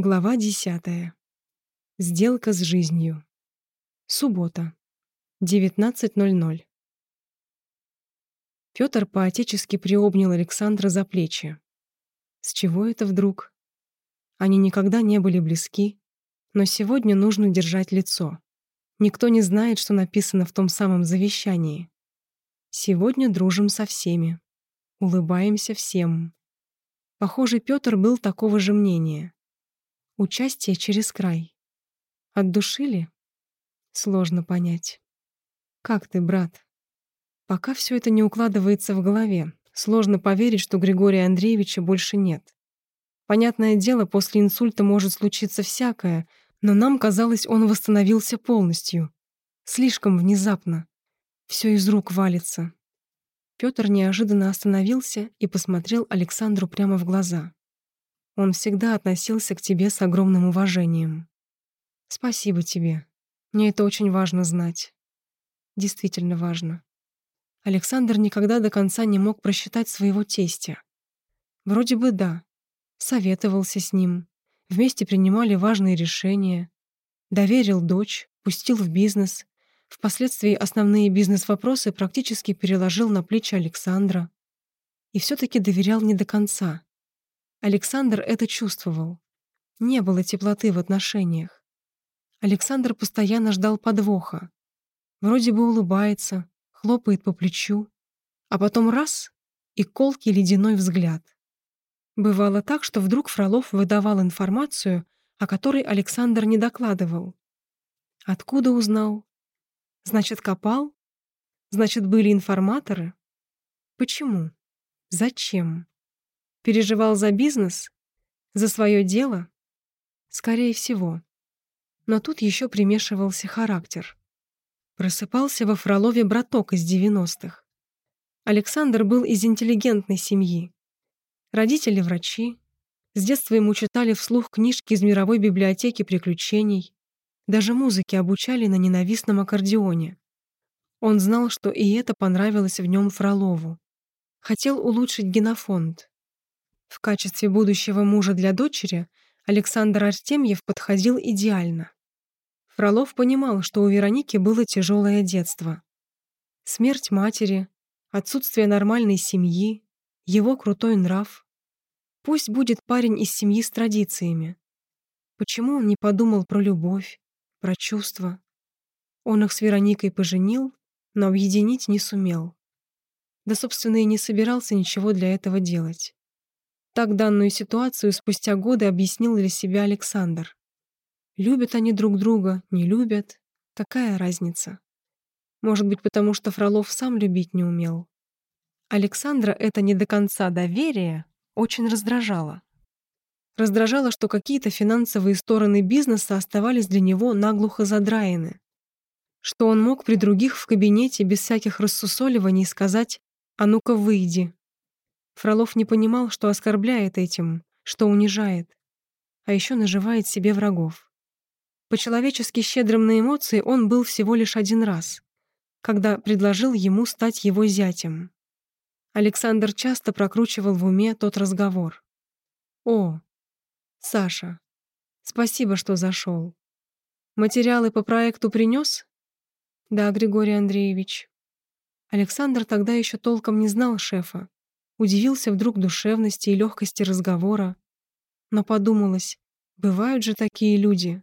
Глава 10. Сделка с жизнью. Суббота. 19.00. Пётр поотечески приобнял Александра за плечи. С чего это вдруг? Они никогда не были близки, но сегодня нужно держать лицо. Никто не знает, что написано в том самом завещании. Сегодня дружим со всеми. Улыбаемся всем. Похоже, Пётр был такого же мнения. Участие через край. Отдушили? Сложно понять. Как ты, брат? Пока все это не укладывается в голове. Сложно поверить, что Григория Андреевича больше нет. Понятное дело, после инсульта может случиться всякое, но нам казалось, он восстановился полностью. Слишком внезапно. Все из рук валится. Петр неожиданно остановился и посмотрел Александру прямо в глаза. Он всегда относился к тебе с огромным уважением. Спасибо тебе. Мне это очень важно знать. Действительно важно. Александр никогда до конца не мог просчитать своего тестя. Вроде бы да. Советовался с ним. Вместе принимали важные решения. Доверил дочь, пустил в бизнес. Впоследствии основные бизнес-вопросы практически переложил на плечи Александра. И все таки доверял не до конца. Александр это чувствовал. Не было теплоты в отношениях. Александр постоянно ждал подвоха. Вроде бы улыбается, хлопает по плечу, а потом раз — и колкий ледяной взгляд. Бывало так, что вдруг Фролов выдавал информацию, о которой Александр не докладывал. Откуда узнал? Значит, копал? Значит, были информаторы? Почему? Зачем? Переживал за бизнес? За свое дело? Скорее всего. Но тут еще примешивался характер. Просыпался во Фролове браток из 90-х. Александр был из интеллигентной семьи. Родители — врачи. С детства ему читали вслух книжки из мировой библиотеки приключений. Даже музыке обучали на ненавистном аккордеоне. Он знал, что и это понравилось в нем Фролову. Хотел улучшить генофонд. В качестве будущего мужа для дочери Александр Артемьев подходил идеально. Фролов понимал, что у Вероники было тяжелое детство. Смерть матери, отсутствие нормальной семьи, его крутой нрав. Пусть будет парень из семьи с традициями. Почему он не подумал про любовь, про чувства? Он их с Вероникой поженил, но объединить не сумел. Да, собственно, и не собирался ничего для этого делать. Так данную ситуацию спустя годы объяснил для себя Александр. Любят они друг друга, не любят. Какая разница? Может быть, потому что Фролов сам любить не умел. Александра это не до конца доверие очень раздражало. Раздражало, что какие-то финансовые стороны бизнеса оставались для него наглухо задраены. Что он мог при других в кабинете без всяких рассусоливаний сказать «А ну-ка, выйди». Фролов не понимал, что оскорбляет этим, что унижает, а еще наживает себе врагов. По-человечески щедрым на эмоции он был всего лишь один раз, когда предложил ему стать его зятем. Александр часто прокручивал в уме тот разговор. «О, Саша, спасибо, что зашел. Материалы по проекту принес?» «Да, Григорий Андреевич». Александр тогда еще толком не знал шефа, Удивился вдруг душевности и легкости разговора. Но подумалось, бывают же такие люди.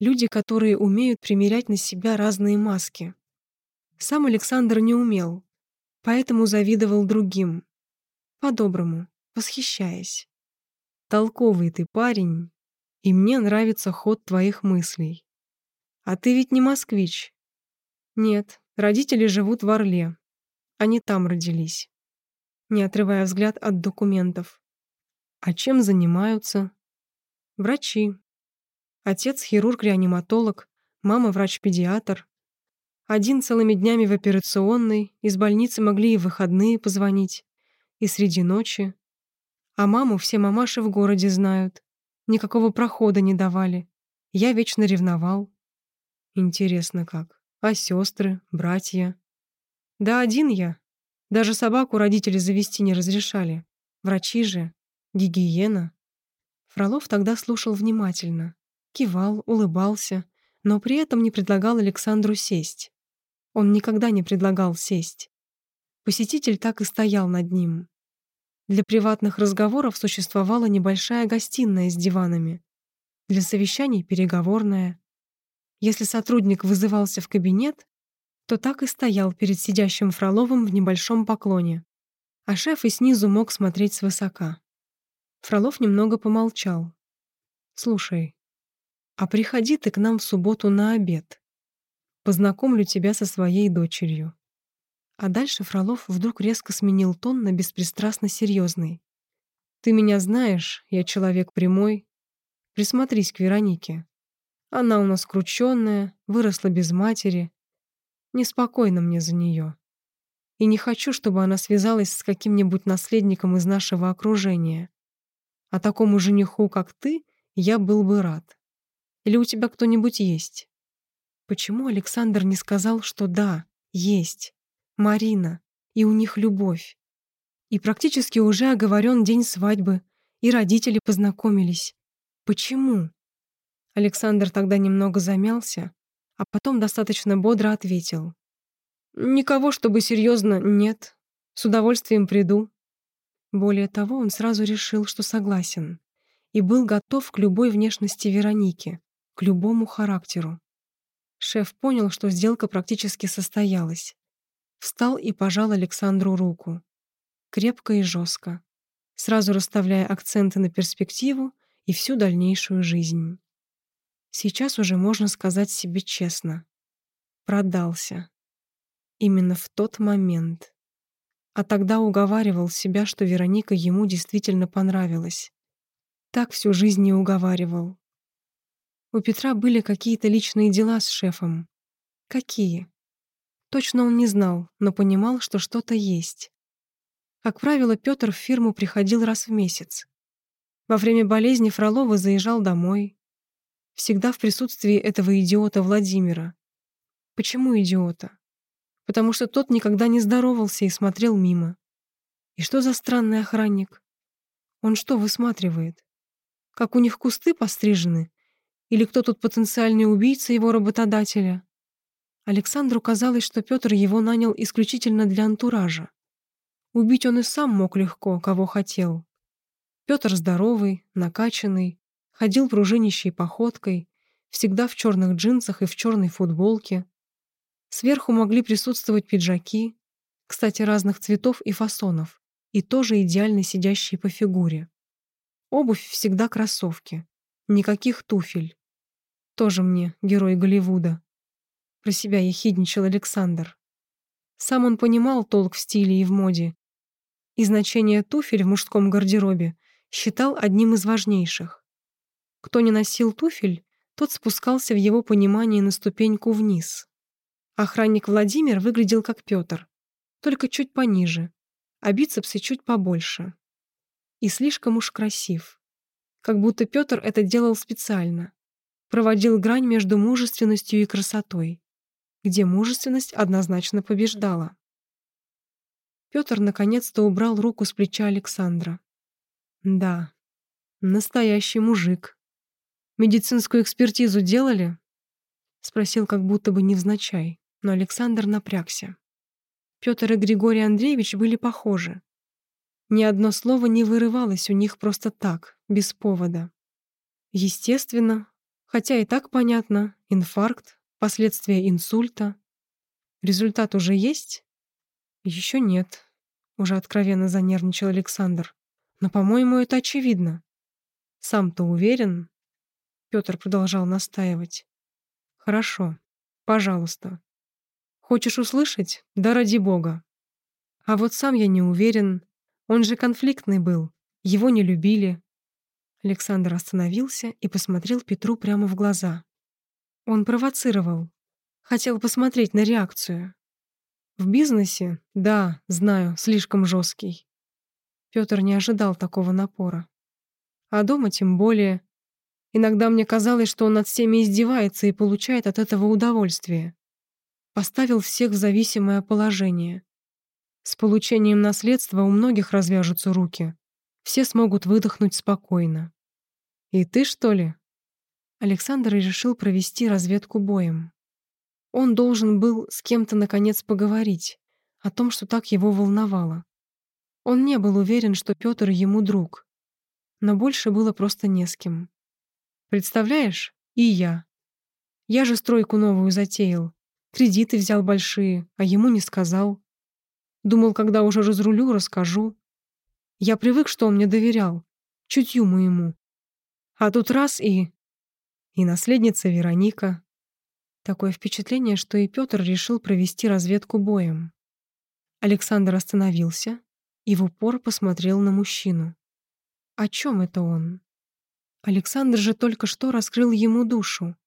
Люди, которые умеют примерять на себя разные маски. Сам Александр не умел, поэтому завидовал другим. По-доброму, восхищаясь. Толковый ты парень, и мне нравится ход твоих мыслей. А ты ведь не москвич. Нет, родители живут в Орле. Они там родились не отрывая взгляд от документов. А чем занимаются? Врачи. Отец хирург-реаниматолог, мама врач-педиатр. Один целыми днями в операционной, из больницы могли и в выходные позвонить, и среди ночи. А маму все мамаши в городе знают. Никакого прохода не давали. Я вечно ревновал. Интересно как. А сестры, братья? Да один я, даже собаку родители завести не разрешали. Врачи же. Гигиена. Фролов тогда слушал внимательно, кивал, улыбался, но при этом не предлагал Александру сесть. Он никогда не предлагал сесть. Посетитель так и стоял над ним. Для приватных разговоров существовала небольшая гостиная с диванами. Для совещаний — переговорная. Если сотрудник вызывался в кабинет, то так и стоял перед сидящим Фроловым в небольшом поклоне. А шеф и снизу мог смотреть свысока. Фролов немного помолчал. «Слушай, а приходи ты к нам в субботу на обед. Познакомлю тебя со своей дочерью». А дальше Фролов вдруг резко сменил тон на беспристрастно серьезный. «Ты меня знаешь, я человек прямой. Присмотрись к Веронике. Она у нас крученная, выросла без матери. Неспокойно мне за нее. И не хочу, чтобы она связалась с каким-нибудь наследником из нашего окружения. А такому жениху, как ты, я был бы рад. Или у тебя кто-нибудь есть?» Почему Александр не сказал, что да, есть? Марина, и у них любовь. И практически уже оговорен день свадьбы, и родители познакомились. Почему? Александр тогда немного замялся, а потом достаточно бодро ответил. «Никого, чтобы серьезно, нет. С удовольствием приду». Более того, он сразу решил, что согласен, и был готов к любой внешности Вероники, к любому характеру. Шеф понял, что сделка практически состоялась. Встал и пожал Александру руку. Крепко и жестко, сразу расставляя акценты на перспективу и всю дальнейшую жизнь. Сейчас уже можно сказать себе честно. Продался. Именно в тот момент. А тогда уговаривал себя, что Вероника ему действительно понравилась. Так всю жизнь не уговаривал. У Петра были какие-то личные дела с шефом. Какие? Точно он не знал, но понимал, что что-то есть. Как правило, Петр в фирму приходил раз в месяц. Во время болезни Фролова заезжал домой. Всегда в присутствии этого идиота Владимира. Почему идиота? Потому что тот никогда не здоровался и смотрел мимо. И что за странный охранник? Он что высматривает? Как у них кусты пострижены? Или кто тут потенциальный убийца его работодателя? Александру казалось, что Петр его нанял исключительно для антуража. Убить он и сам мог легко, кого хотел. Петр здоровый, накачанный, ходил пружинищей походкой, всегда в черных джинсах и в черной футболке. Сверху могли присутствовать пиджаки, кстати, разных цветов и фасонов, и тоже идеально сидящие по фигуре. Обувь всегда кроссовки, никаких туфель. Тоже мне герой Голливуда. Про себя ехидничал Александр. Сам он понимал толк в стиле и в моде. И значение туфель в мужском гардеробе считал одним из важнейших. Кто не носил туфель, тот спускался в его понимании на ступеньку вниз. Охранник Владимир выглядел как Петр, только чуть пониже, а бицепсы чуть побольше. И слишком уж красив. Как будто Петр это делал специально. Проводил грань между мужественностью и красотой, где мужественность однозначно побеждала. Петр наконец-то убрал руку с плеча Александра. Да, настоящий мужик. Медицинскую экспертизу делали? Спросил как будто бы невзначай, но Александр напрягся. Петр и Григорий Андреевич были похожи. Ни одно слово не вырывалось у них просто так, без повода. Естественно, хотя и так понятно, инфаркт, последствия инсульта. Результат уже есть? Еще нет. Уже откровенно занервничал Александр. Но, по-моему, это очевидно. Сам-то уверен? Петр продолжал настаивать. Хорошо. Пожалуйста. Хочешь услышать? Да ради бога. А вот сам я не уверен. Он же конфликтный был. Его не любили. Александр остановился и посмотрел Петру прямо в глаза. Он провоцировал. Хотел посмотреть на реакцию. В бизнесе, да, знаю, слишком жесткий. Петр не ожидал такого напора. А дома тем более. Иногда мне казалось, что он над всеми издевается и получает от этого удовольствие. Поставил всех в зависимое положение. С получением наследства у многих развяжутся руки. Все смогут выдохнуть спокойно. «И ты, что ли?» Александр решил провести разведку боем. Он должен был с кем-то наконец поговорить о том, что так его волновало. Он не был уверен, что Пётр ему друг, но больше было просто не с кем. Представляешь, и я. Я же стройку новую затеял, кредиты взял большие, а ему не сказал. Думал, когда уже разрулю, расскажу. Я привык, что он мне доверял, чутью моему. А тут раз и... И наследница Вероника. Такое впечатление, что и Пётр решил провести разведку боем. Александр остановился и в упор посмотрел на мужчину. О чем это он? Александр же только что раскрыл ему душу.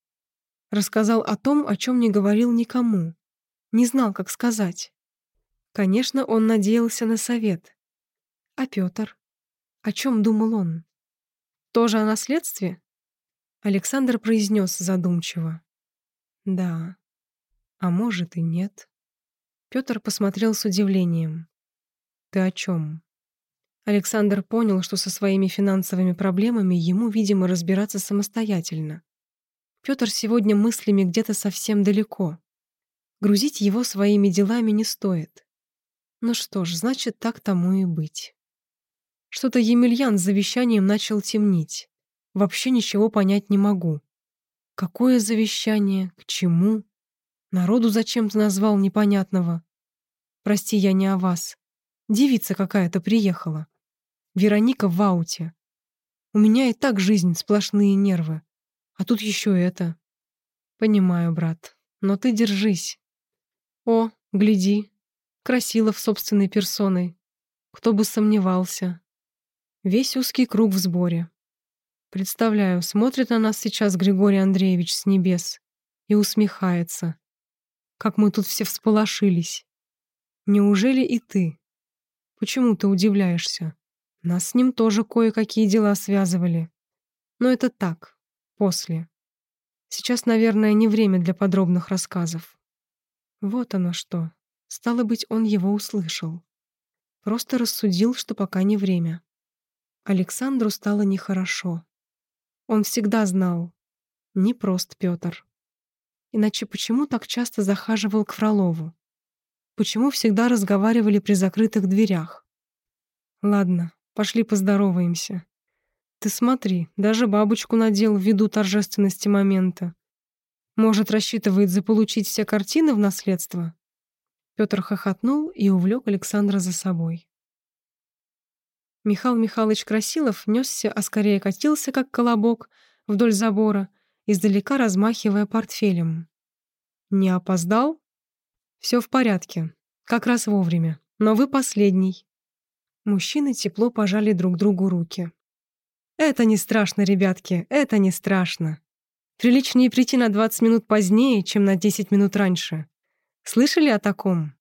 Рассказал о том, о чем не говорил никому. Не знал, как сказать. Конечно, он надеялся на совет. А Пётр? О чем думал он? Тоже о наследстве? Александр произнес задумчиво. Да. А может и нет. Петр посмотрел с удивлением. Ты о чем? Александр понял, что со своими финансовыми проблемами ему, видимо, разбираться самостоятельно. Петр сегодня мыслями где-то совсем далеко. Грузить его своими делами не стоит. Ну что ж, значит, так тому и быть. Что-то Емельян с завещанием начал темнить. Вообще ничего понять не могу. Какое завещание? К чему? Народу зачем-то назвал непонятного. Прости, я не о вас. Девица какая-то приехала. Вероника в ауте. У меня и так жизнь, сплошные нервы. А тут еще это. Понимаю, брат. Но ты держись. О, гляди. Красилов собственной персоной. Кто бы сомневался. Весь узкий круг в сборе. Представляю, смотрит на нас сейчас Григорий Андреевич с небес и усмехается. Как мы тут все всполошились. Неужели и ты? Почему ты удивляешься? Нас с ним тоже кое-какие дела связывали. Но это так, после. Сейчас, наверное, не время для подробных рассказов. Вот оно что. Стало быть, он его услышал. Просто рассудил, что пока не время. Александру стало нехорошо. Он всегда знал. Не прост Пётр. Иначе почему так часто захаживал к Фролову? Почему всегда разговаривали при закрытых дверях? Ладно, пошли поздороваемся. Ты смотри, даже бабочку надел ввиду торжественности момента. Может, рассчитывает заполучить все картины в наследство? Пётр хохотнул и увлек Александра за собой. Михаил Михайлович Красилов несся, а скорее катился, как колобок, вдоль забора, издалека размахивая портфелем. «Не опоздал?» «Все в порядке. Как раз вовремя. Но вы последний». Мужчины тепло пожали друг другу руки. «Это не страшно, ребятки, это не страшно. Приличнее прийти на 20 минут позднее, чем на 10 минут раньше. Слышали о таком?»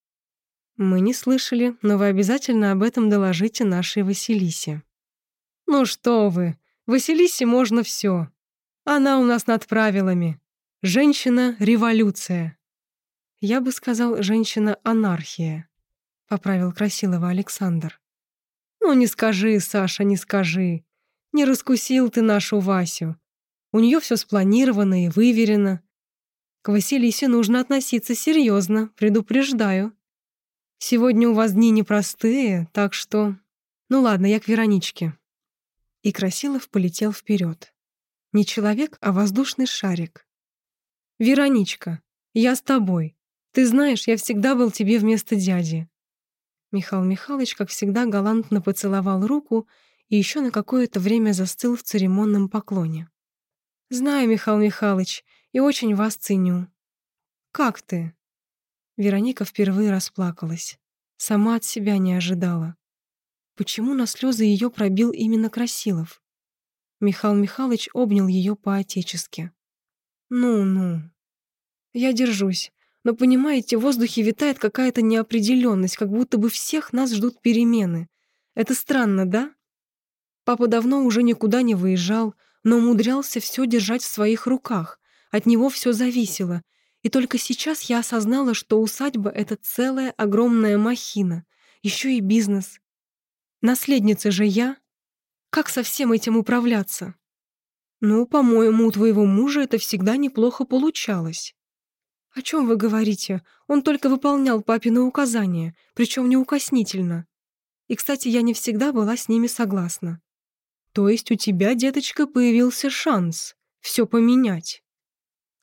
«Мы не слышали, но вы обязательно об этом доложите нашей Василисе». «Ну что вы, Василисе можно все. Она у нас над правилами. Женщина-революция». «Я бы сказал, женщина-анархия», — поправил Красилова Александр. «Ну не скажи, Саша, не скажи. Не раскусил ты нашу Васю. У нее все спланировано и выверено. К Василисе нужно относиться серьезно, предупреждаю. Сегодня у вас дни непростые, так что... Ну ладно, я к Вероничке». И Красилов полетел вперед. Не человек, а воздушный шарик. «Вероничка, я с тобой. Ты знаешь, я всегда был тебе вместо дяди». Михаил Михайлович, как всегда, галантно поцеловал руку и еще на какое-то время застыл в церемонном поклоне. «Знаю, Михаил Михайлович, и очень вас ценю». «Как ты?» Вероника впервые расплакалась. Сама от себя не ожидала. Почему на слезы ее пробил именно Красилов? Михаил Михайлович обнял ее по-отечески. «Ну-ну. Я держусь. Но, понимаете, в воздухе витает какая-то неопределенность, как будто бы всех нас ждут перемены. Это странно, да? Папа давно уже никуда не выезжал, но умудрялся все держать в своих руках. От него все зависело, и только сейчас я осознала, что усадьба — это целая огромная махина, еще и бизнес. Наследница же я. Как со всем этим управляться? Ну, по-моему, у твоего мужа это всегда неплохо получалось. О чем вы говорите? Он только выполнял папины указания, причем неукоснительно. И, кстати, я не всегда была с ними согласна. То есть у тебя, деточка, появился шанс все поменять.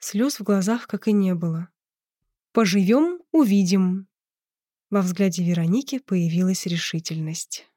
Слез в глазах как и не было. Поживем — увидим. Во взгляде Вероники появилась решительность.